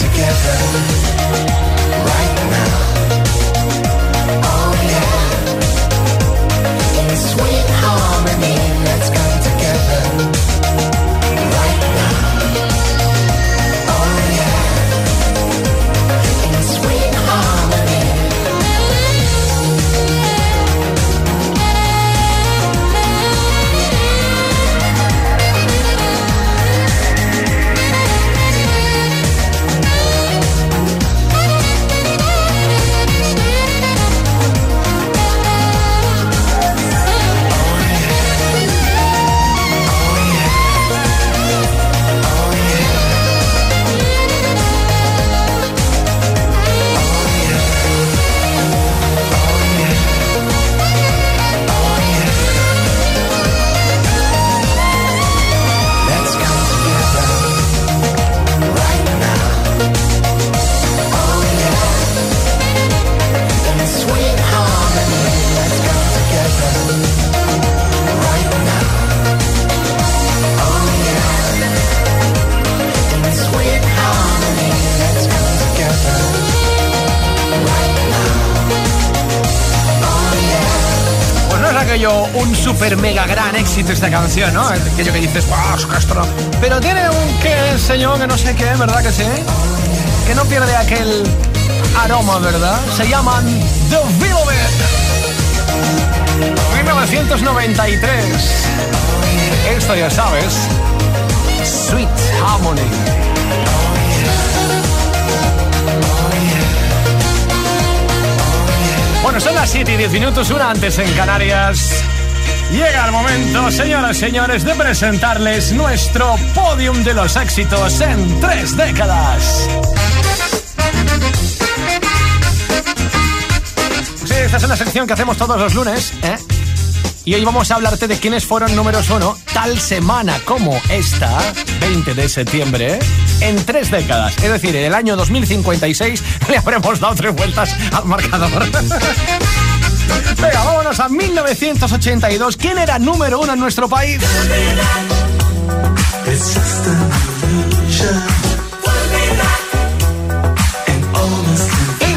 together. Esta canción, ¿no? Aquello que dices, ¡wow, Castro! Pero tiene un qué, señor, que no sé qué, ¿verdad que sí? Que no pierde aquel aroma, ¿verdad? Se llaman The Velvet. 1993. Esto ya sabes. Sweet Harmony. Bueno, son las 7 y 10 minutos, una antes en Canarias. Llega el momento, señoras y señores, de presentarles nuestro podium de los éxitos en tres décadas. Sí, esta es una sección que hacemos todos los lunes, ¿eh? Y hoy vamos a hablarte de quiénes fueron números uno tal semana como esta, 20 de septiembre, en tres décadas. Es decir, en el año 2056 le habremos dado tres vueltas al marcador. Venga, vámonos a 1982. ¿Quién era número uno en nuestro país?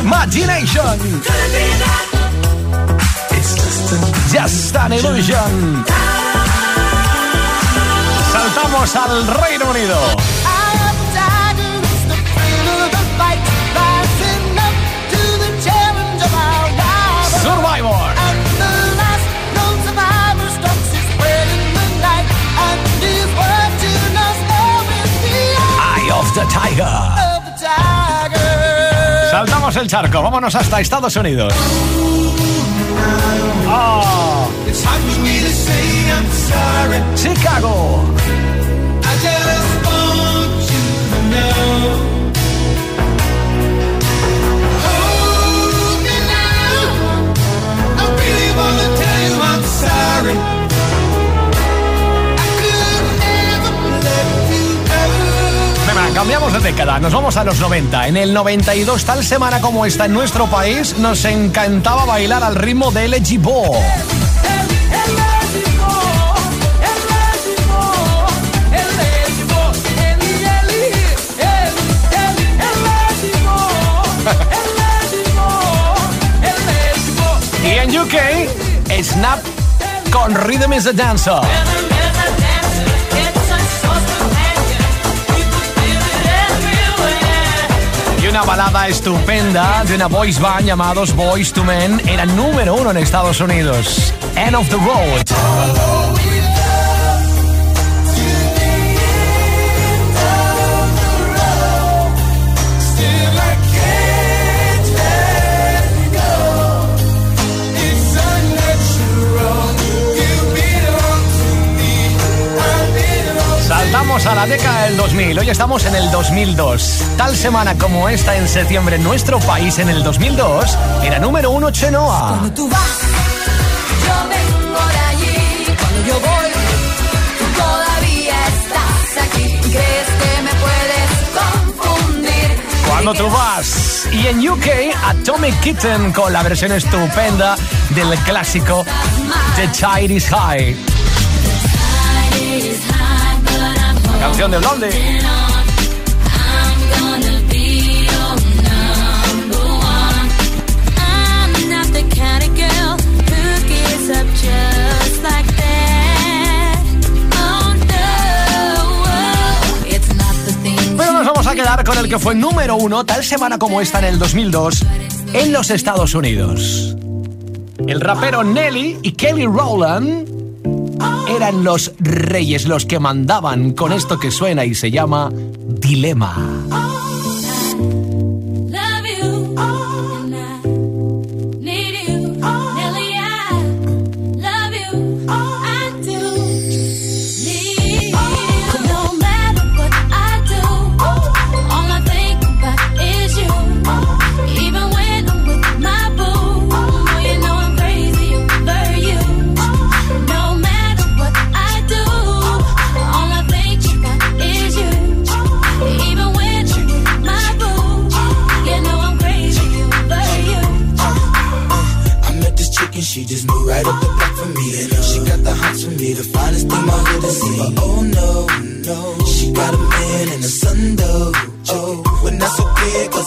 Imagination. Just an illusion. Saltamos al Reino Unido. Eye of the Tiger. Saltamos el charco, vámonos hasta Estados Unidos. Nos vamos a los 90. En el 92, tal semana como esta en nuestro país, nos encantaba bailar al ritmo de LG Bo. Y en UK, Snap con Rhythm is a Dancer. Una balada estupenda de una boys band llamados Boys to Men era número uno en Estados Unidos. End of the Road. Saltamos a la década del 2000. Hoy estamos en el 2002. Tal semana como esta en septiembre en nuestro país en el 2002 era número uno Chenoa. Cuando tú vas, yo vengo de allí. Cuando yo voy, tú todavía estás aquí. ¿Crees que me puedes confundir? Cuando tú vas. Y en UK, Atomic Kitten con la versión estupenda del clásico The Tide is High. Canción de Blondie. Pero nos vamos a quedar con el que fue número uno tal semana como esta en el 2002 en los Estados Unidos. El rapero Nelly y Kelly Rowland eran los reyes, los que mandaban con esto que suena y se llama Dilema.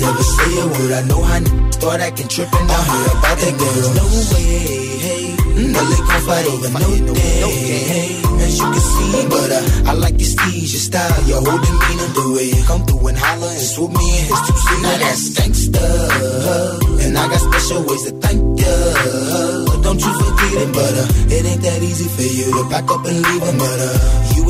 Never say a word. I know how n- start acting tripping. I heard about that girl. No way, hey. No, they gon' fight over no day, hey. As you can see, but uh, I like your steez, your style, your whole demeanor, the way you come through and holler and swoop me in his two seats. Now that's gangsta, and I got special ways to thank ya. Don't you forget it, but uh, it ain't that easy for you to pack up and leave him. But uh, you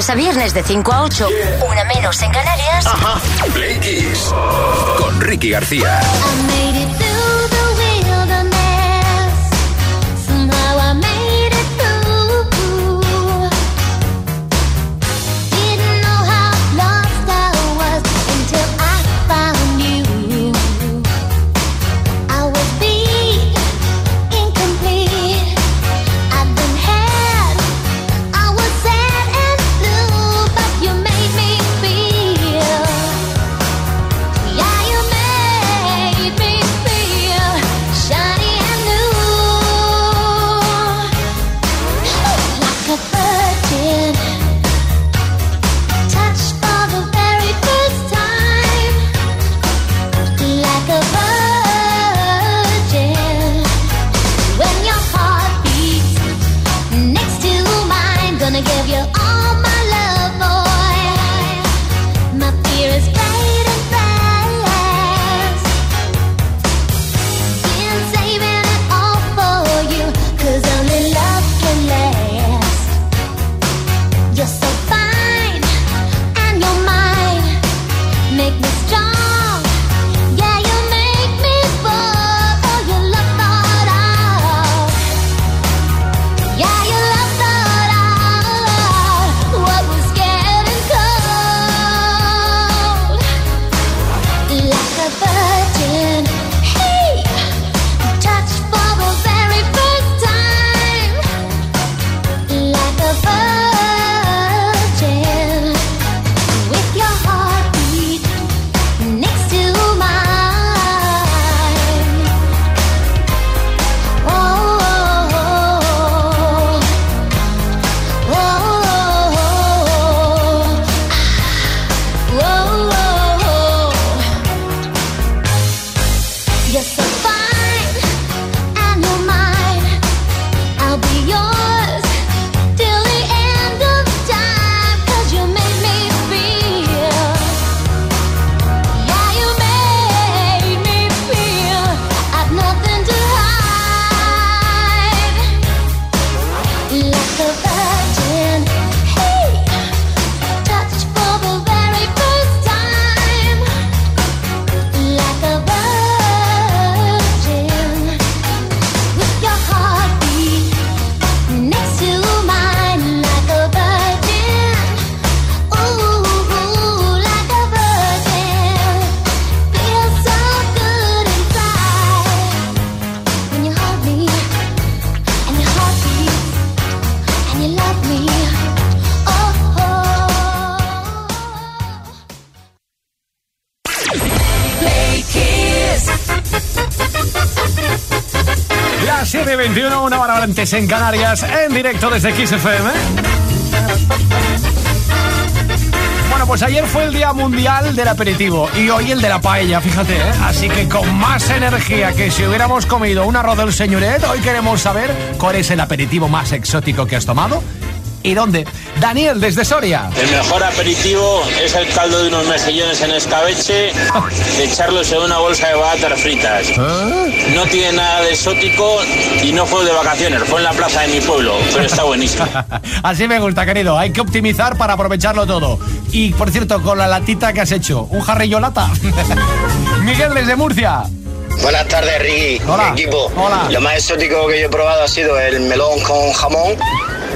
Lunes a viernes de 5 a 8, una menos en Canarias. Play Kiss con Ricky García. I made it en Canarias, en directo desde XFM. Bueno, pues ayer fue el Día Mundial del Aperitivo y hoy el de la paella, fíjate, ¿eh? Así que con más energía que si hubiéramos comido un arroz del señoret, hoy queremos saber cuál es el aperitivo más exótico que has tomado y dónde. Daniel, desde Soria. El mejor aperitivo es el caldo de unos mejillones en escabeche, echarlos en una bolsa de batatas fritas. No tiene nada de exótico y no fue de vacaciones, fue en la plaza de mi pueblo, pero está buenísimo. Así me gusta, querido. Hay que optimizar para aprovecharlo todo. Y, por cierto, con la latita que has hecho, ¿un jarrillo lata? Miguel, desde Murcia. Buenas tardes, Ricky. Hola. Equipo. Hola. Lo más exótico que yo he probado ha sido el melón con jamón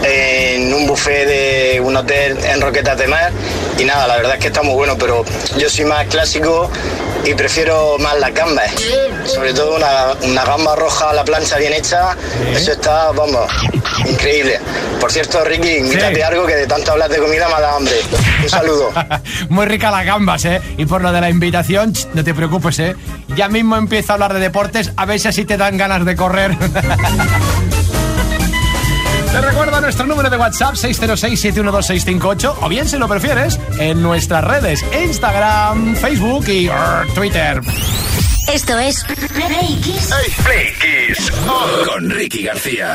en un buffet de un hotel en Roquetas de Mar. Y nada, la verdad es que está muy bueno, pero yo soy más clásico y prefiero más las gambas. Sobre todo una, una gamba roja a la plancha bien hecha. Eso está, vamos, increíble. Por cierto, Ricky, invítate Sí. algo que de tanto hablar de comida me da hambre. Un saludo. Muy rica las gambas, ¿eh? Y por lo de la invitación, no te preocupes, ¿eh? Ya mismo empiezo a hablar de deportes, a ver si así te dan ganas de correr. Te recuerdo nuestro número de WhatsApp 606-712-658 o bien si lo prefieres en nuestras redes Instagram, Facebook y er, Twitter. Esto es Play Kiss. Play Kiss con Ricky García.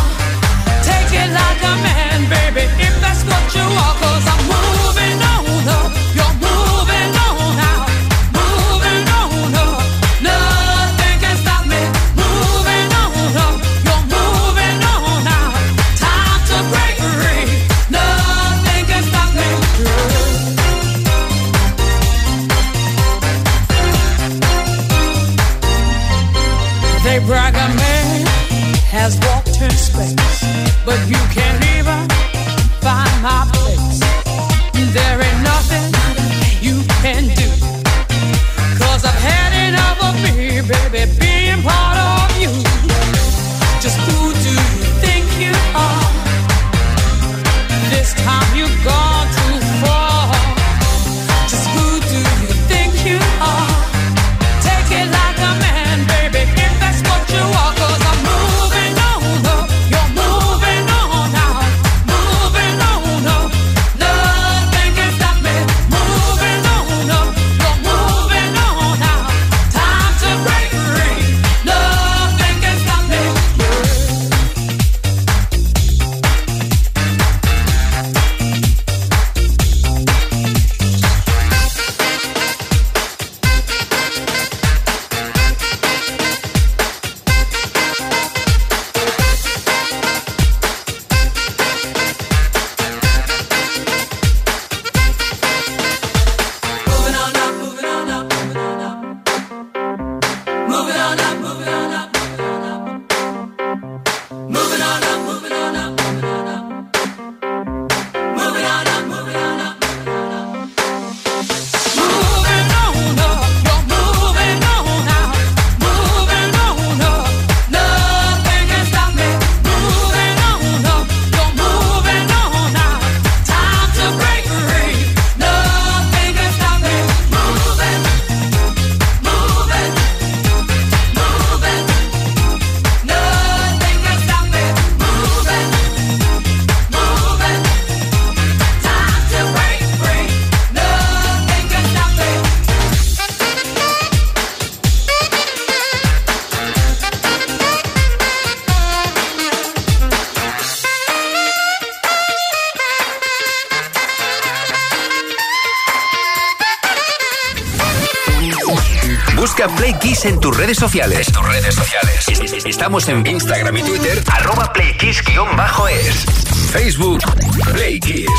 redes sociales. Tus redes sociales. Estamos en Instagram y Twitter, arroba PlayKis guion bajo es Facebook, PlayKiss.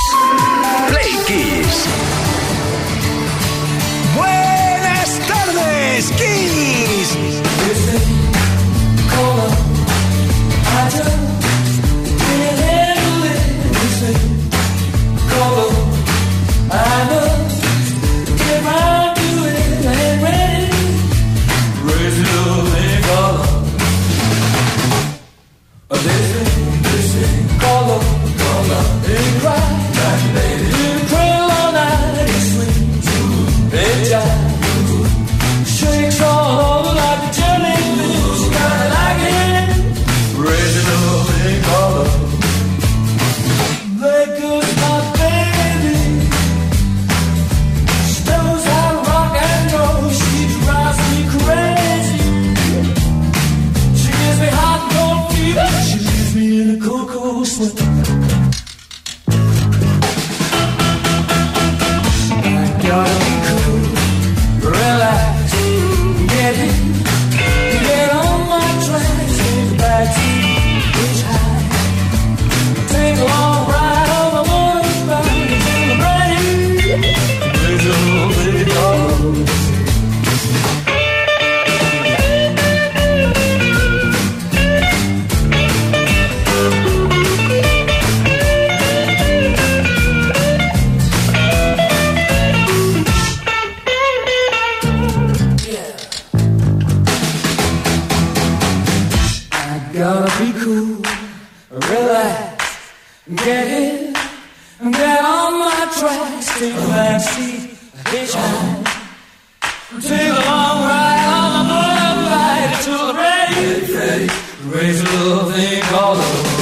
Raise a little thing called a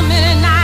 woman I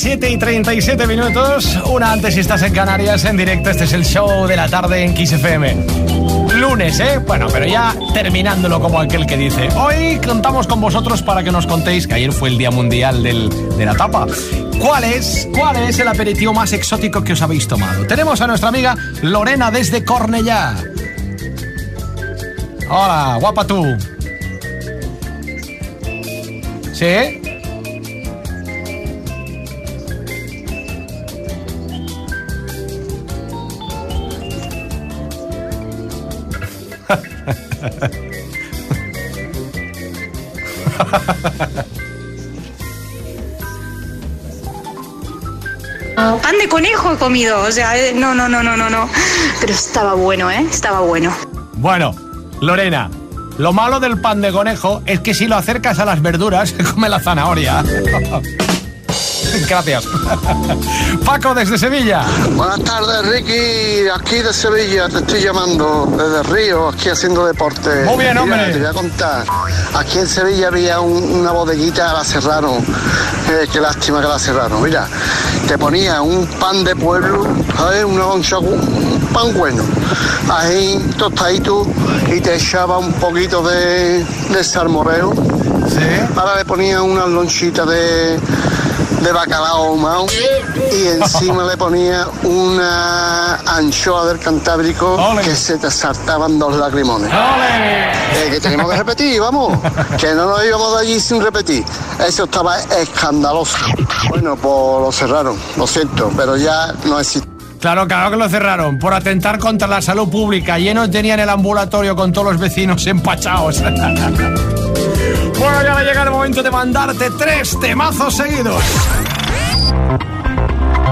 las 7 y 37 minutos. Una antes si estás en Canarias en directo. Este es el show de la tarde en Kiss FM. Lunes, ¿eh? Bueno, pero ya terminándolo como aquel que dice. Hoy contamos con vosotros para que nos contéis que ayer fue el Día Mundial del- de la Tapa. ¿Cuál es, ¿Cuál es el aperitivo más exótico que os habéis tomado? Tenemos a nuestra amiga Lorena desde Cornellá. Hola, guapa tú. ¿Sí? Pan de conejo he comido, o sea, eh, no, no, no, no, no, no. Pero estaba bueno, ¿eh? Estaba bueno. Bueno, Lorena, lo malo del pan de conejo es que si lo acercas a las verduras, se come la zanahoria. Gracias. Paco desde Sevilla. Buenas tardes, Ricky. Aquí de Sevilla te estoy llamando, desde Río, aquí haciendo deporte. Muy bien, Mira, hombre. te voy a contar. Aquí en Sevilla había un- una bodeguita, la cerraron. Eh, qué lástima que la cerraron. Mira, te ponía un pan de pueblo, ¿sabes? Una loncha, un pan bueno. Ahí tostadito y te echaba un poquito de, de salmoreo. Ahora le ponía unas lonchitas de, de bacalao ahumado y encima le ponía una anchoa del Cantábrico que se te saltaban dos lagrimones. Eh, que tenemos que repetir, vamos. Que no nos íbamos de allí sin repetir. Eso estaba escandaloso. Bueno, pues lo cerraron, lo siento, pero ya no existe. Claro, claro que lo cerraron por atentar contra la salud pública. Llenos tenían el ambulatorio con todos los vecinos empachados. Bueno, ya va a llegar el momento de mandarte tres temazos seguidos.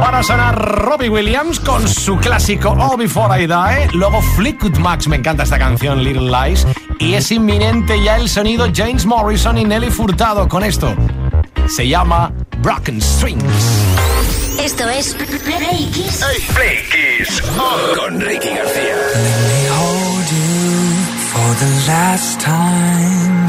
Para sonar Robbie Williams con su clásico All Before I Die, luego Fleetwood Max, me encanta esta canción Little Lies, y es inminente ya el sonido James Morrison y Nelly Furtado con esto. Se llama Broken Strings. Esto es Play Kiss. Hey, Play con Ricky García. Let me hold you for the last time.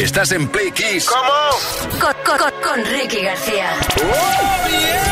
Estás en Play ¿Cómo? Con, con Ricky García. ¡Oh,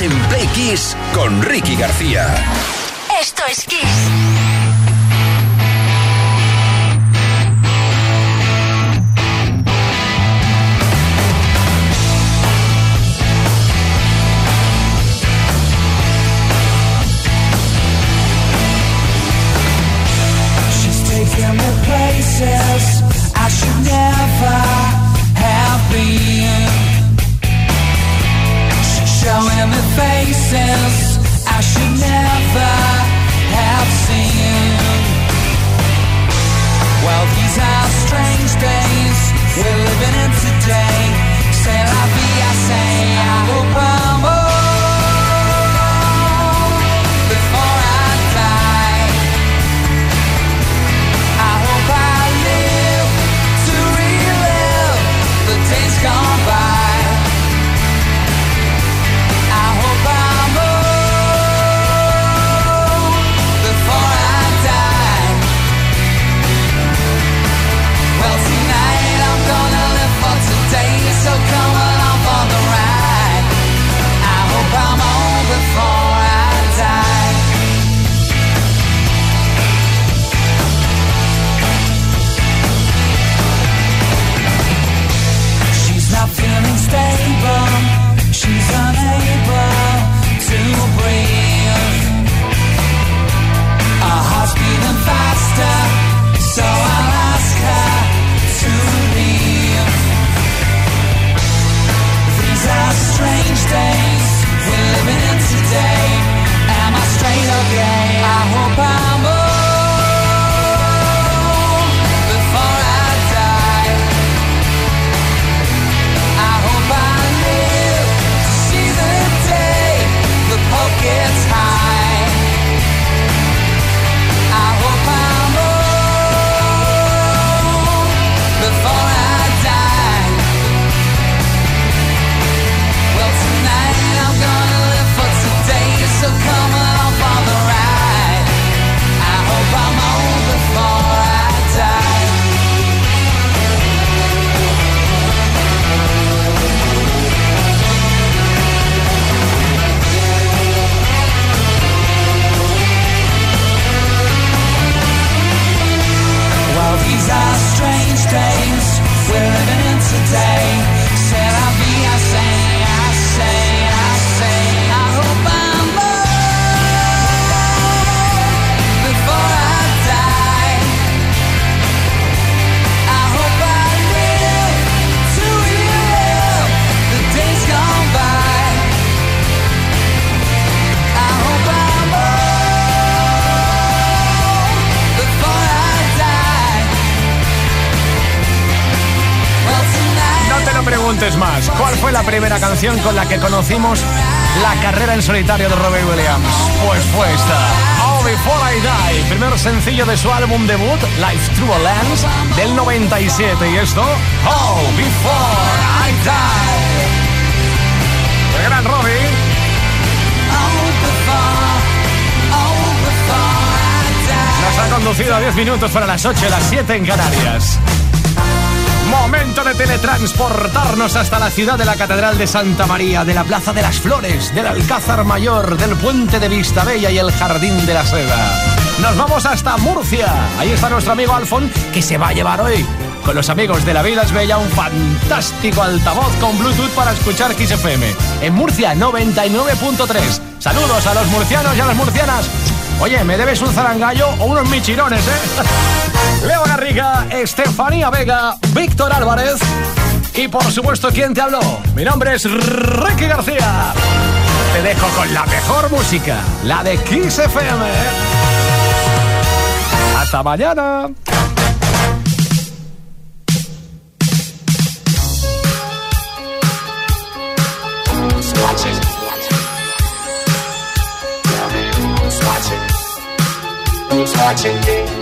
en Play con Ricky García. Esto es Kiss. ¿Cuál fue la primera canción con la que conocimos la carrera en solitario de Robbie Williams? Pues fue esta. Oh, Before I Die, primer sencillo de su álbum debut, Life Through a Lens, del 97. Y esto, Oh, Before I Die. El gran Robbie. Nos ha conducido a 10 minutos para las 8 las 7 en Canarias. Momento de teletransportarnos hasta la ciudad de la Catedral de Santa María, de la Plaza de las Flores, del Alcázar Mayor, del Puente de Vistabella y el Jardín de la Seda. Nos vamos hasta Murcia. Ahí está nuestro amigo Alfon, que se va a llevar hoy con los amigos de La Vida es Bella un fantástico altavoz con Bluetooth para escuchar Kiss FM. En Murcia 99.3. Saludos a los murcianos y a las murcianas. Oye, me debes un zarangallo o unos michirones, ¿eh? Leo Garriga, Estefanía Vega, Víctor Álvarez y por supuesto, ¿quién te habló? Mi nombre es Ricky García. Te dejo con la mejor música, la de Kiss FM. Hasta mañana. Watching me?